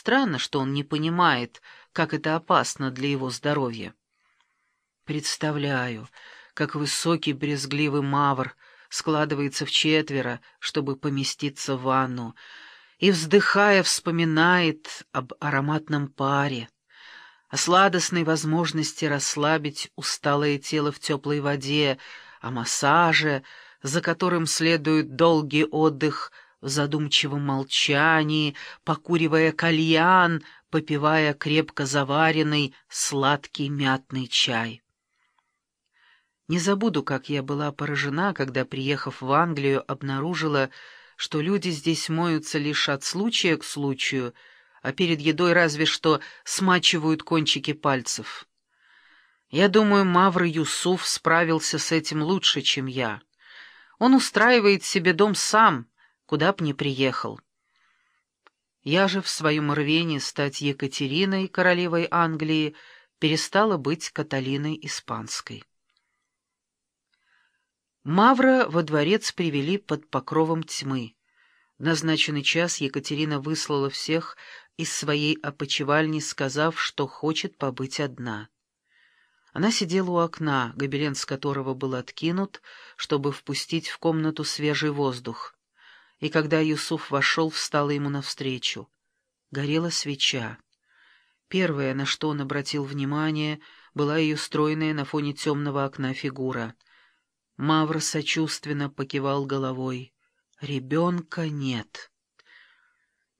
Странно, что он не понимает, как это опасно для его здоровья. Представляю, как высокий брезгливый мавр складывается в четверо, чтобы поместиться в ванну, и, вздыхая, вспоминает об ароматном паре, о сладостной возможности расслабить усталое тело в теплой воде, о массаже, за которым следует долгий отдых в задумчивом молчании, покуривая кальян, попивая крепко заваренный сладкий мятный чай. Не забуду, как я была поражена, когда, приехав в Англию, обнаружила, что люди здесь моются лишь от случая к случаю, а перед едой разве что смачивают кончики пальцев. Я думаю, Мавр Юсуф справился с этим лучше, чем я. Он устраивает себе дом сам, куда б ни приехал. Я же в своем рвении стать Екатериной, королевой Англии, перестала быть Каталиной Испанской. Мавра во дворец привели под покровом тьмы. В назначенный час Екатерина выслала всех из своей опочивальни, сказав, что хочет побыть одна. Она сидела у окна, гобелен с которого был откинут, чтобы впустить в комнату свежий воздух. И когда Юсуф вошел, встала ему навстречу. Горела свеча. Первое, на что он обратил внимание, была ее стройная на фоне темного окна фигура — Мавр сочувственно покивал головой. «Ребенка нет».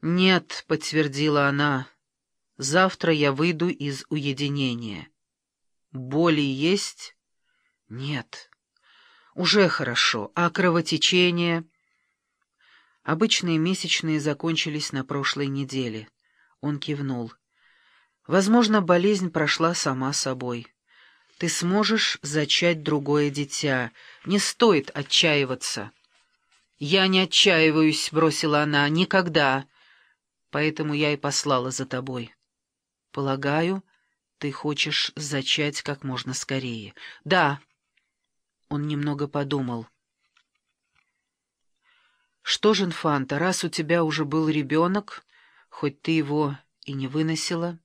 «Нет», — подтвердила она, — «завтра я выйду из уединения». «Боли есть?» «Нет». «Уже хорошо. А кровотечение?» Обычные месячные закончились на прошлой неделе. Он кивнул. «Возможно, болезнь прошла сама собой». Ты сможешь зачать другое дитя. Не стоит отчаиваться. «Я не отчаиваюсь», — бросила она, — «никогда. Поэтому я и послала за тобой. Полагаю, ты хочешь зачать как можно скорее». «Да». Он немного подумал. «Что ж, инфанта, раз у тебя уже был ребенок, хоть ты его и не выносила...»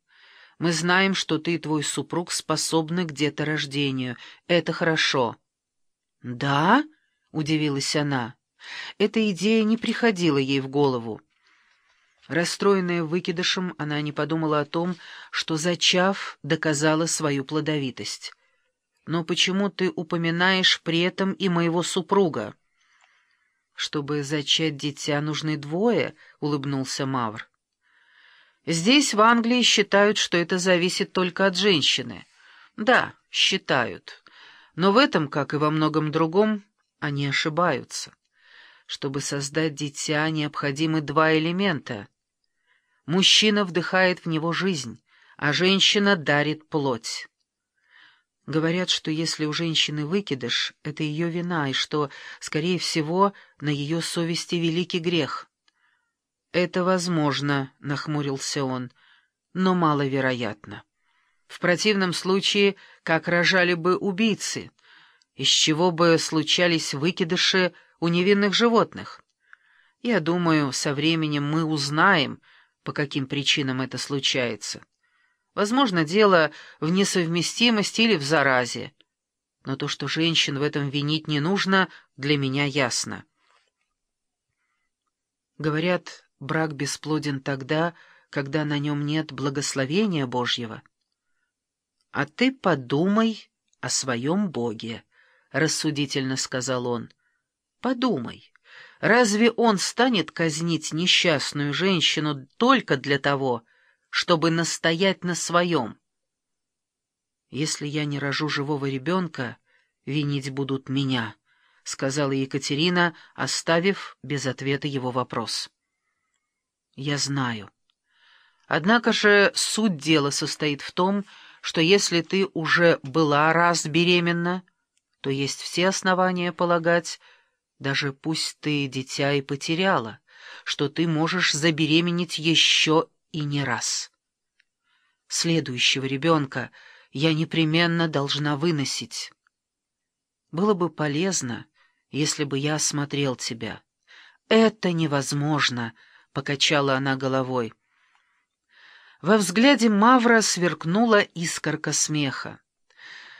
Мы знаем, что ты и твой супруг способны к деторождению. Это хорошо». «Да?» — удивилась она. Эта идея не приходила ей в голову. Расстроенная выкидышем, она не подумала о том, что, зачав, доказала свою плодовитость. «Но почему ты упоминаешь при этом и моего супруга?» «Чтобы зачать дитя, нужны двое», — улыбнулся Мавр. Здесь, в Англии, считают, что это зависит только от женщины. Да, считают. Но в этом, как и во многом другом, они ошибаются. Чтобы создать дитя, необходимы два элемента. Мужчина вдыхает в него жизнь, а женщина дарит плоть. Говорят, что если у женщины выкидыш, это ее вина, и что, скорее всего, на ее совести великий грех — «Это возможно», — нахмурился он, — «но маловероятно. В противном случае, как рожали бы убийцы, из чего бы случались выкидыши у невинных животных? Я думаю, со временем мы узнаем, по каким причинам это случается. Возможно, дело в несовместимости или в заразе. Но то, что женщин в этом винить не нужно, для меня ясно. Говорят, брак бесплоден тогда, когда на нем нет благословения Божьего. «А ты подумай о своем Боге», — рассудительно сказал он. «Подумай, разве он станет казнить несчастную женщину только для того, чтобы настоять на своем? Если я не рожу живого ребенка, винить будут меня», — сказала Екатерина, оставив без ответа его вопрос. Я знаю. Однако же суть дела состоит в том, что если ты уже была раз беременна, то есть все основания полагать, даже пусть ты дитя и потеряла, что ты можешь забеременеть еще и не раз. Следующего ребенка я непременно должна выносить. Было бы полезно, если бы я осмотрел тебя. Это невозможно — покачала она головой. Во взгляде Мавра сверкнула искорка смеха.